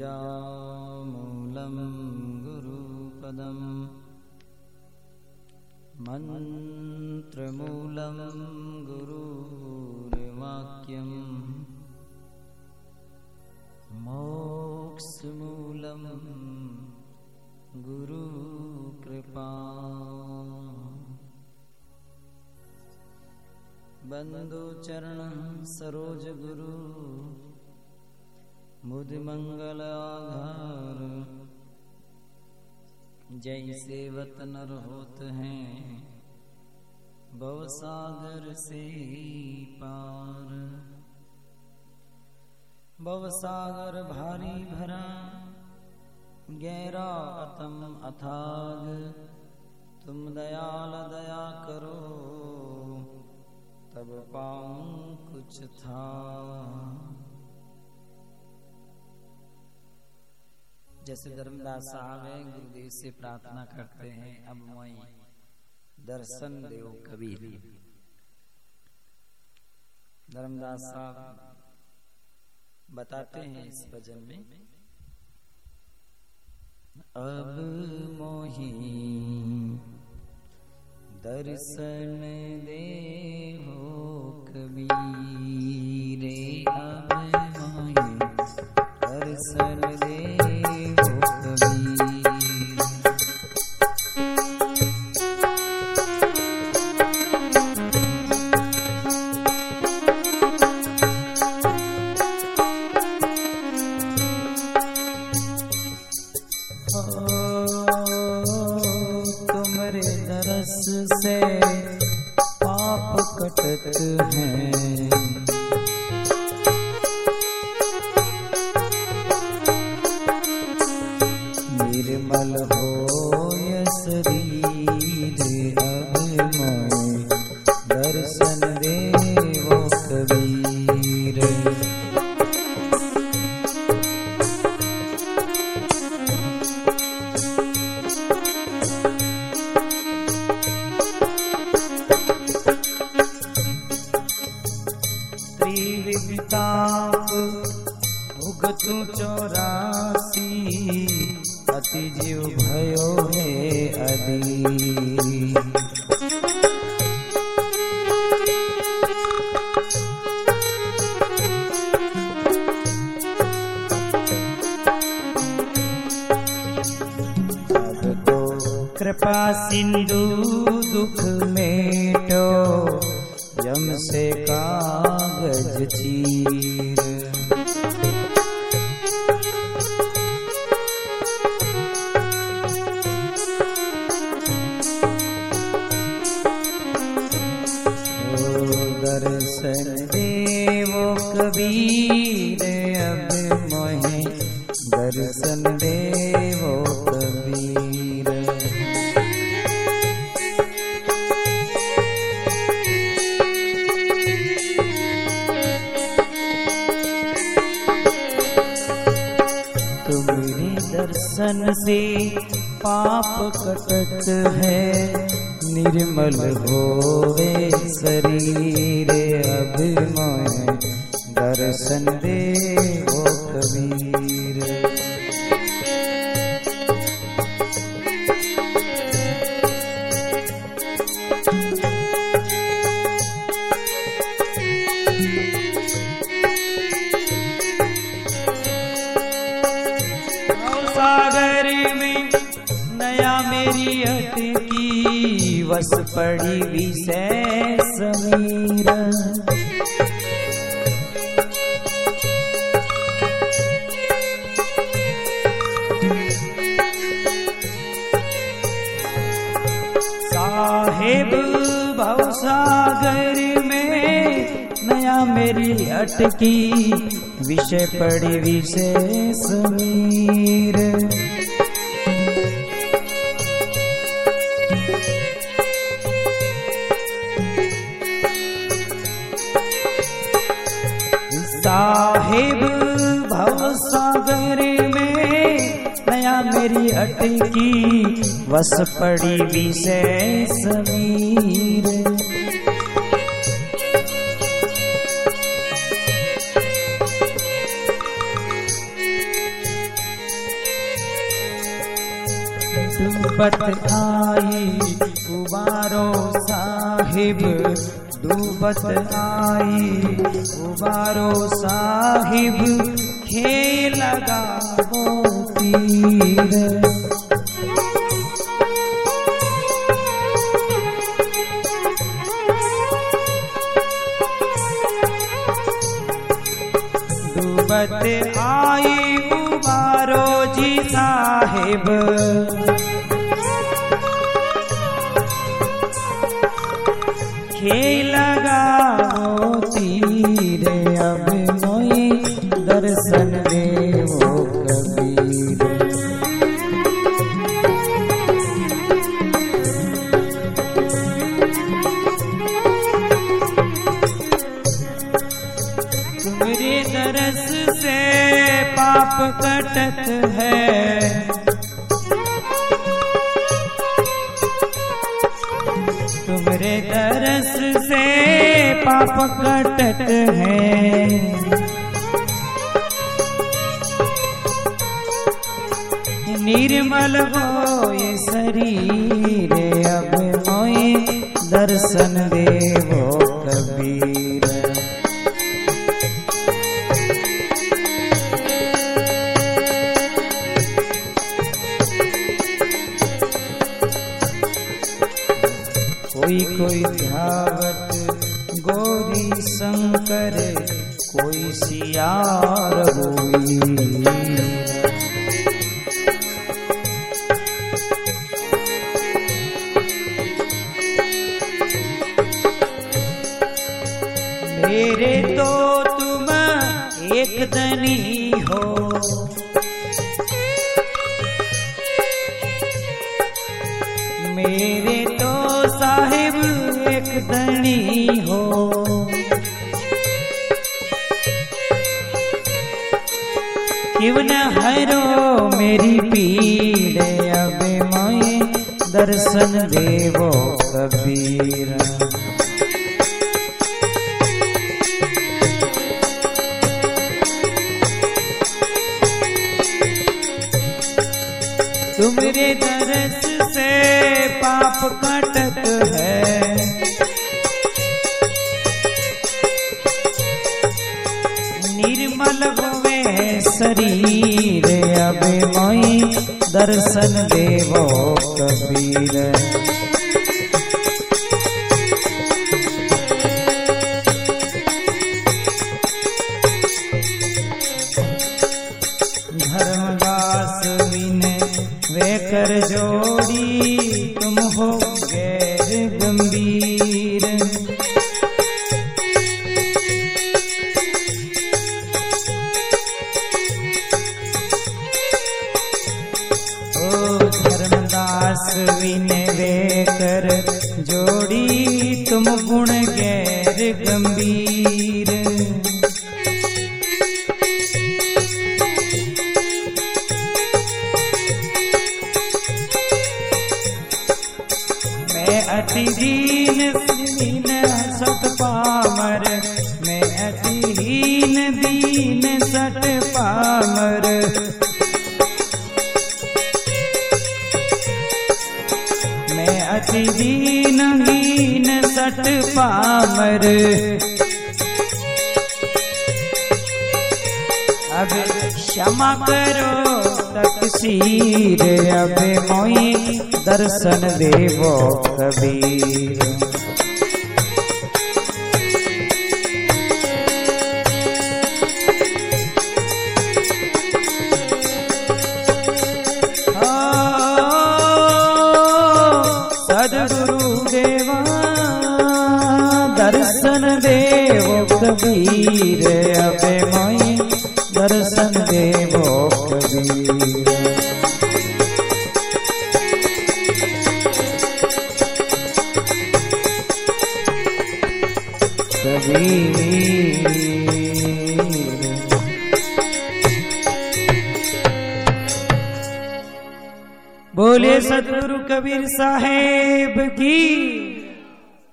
बीजामूलं गुरुपदम् मन्त्रमूलं गुरुर्वाक्यम् मोक्षमूलं गुरुकृपा। बन्धुचरण सरोजगुरु बुद्धिमंगल आधार। जैसे वतनर होत हैं भवसागर से पार। भवसागर भारी भरा, गहरा अतम अथाग। तुम दयाल दया करो, तब पाऊँ कुछ था। जैसे धर्मदास साहब है, गुरुदेव से प्रार्थना करते हैं, अब मैं दर्शन देव कबीर। धर्मदास साहब बताते हैं इस भजन में, अब मोही दर्शन दे हो कबीर, अब मोही दर्शन दे दरस से पाप कटत हैं। त्रिविताप भुगतु चौरासी अति जीव भयो है अदी कृपा सिंधु दुख मेटो। यम से कागज़ चीर। दर्शन देवो कबीर। दर्शन से पाप कटत है। निर्मल होवे शरीर अभिमय दर्शन दे हो कबीर। सागर में नया मेरी अटकी वस पड़ी विषय समीर। साहेब भवसागर में नया मेरी अटकी विषय पड़ी विषय समीर साहेब भवसागर में नया मेरी अटकी वस पड़ी विशेष समीर डूबत आई उबारो साहिब डूबत आई उबारो साहिब, खेल लगा तीर। डूबत आई उबारो जी साहिब। खेल लगाओ तीर अब मोई दर्शन देवो कबीर। तुम्हारे दरस से पाप कटत है पाप कटत है। निर्मल हो ये शरीर अब मोए दर्शन देवो। एक दनी हो। मेरे तो साहिब एक दनी हो। क्यों न हरो मेरी पीड़ अब मोए दर्शन देवो कबीर। तुम्हारे दरस से पाप कटत है। निर्मल होवे शरीर अब मोई दर्शन देवो कबीर। धर्मदास विने वे कर जोड़ी तुम हो गैर गंभीर। ओ धर्मदास विने वे कर जोड़ी तुम गुण गैर गंभीर। पामर मैं अति हीन दीन सट पामर। मैं अति दीन हीन सत पामर। अब क्षमा करो तकसीर, अब मोई दर्शन देवो कबीर। कबीर अबे मोई दर्शन देवो कबीर। बोले सतगुरु कबीर साहेब की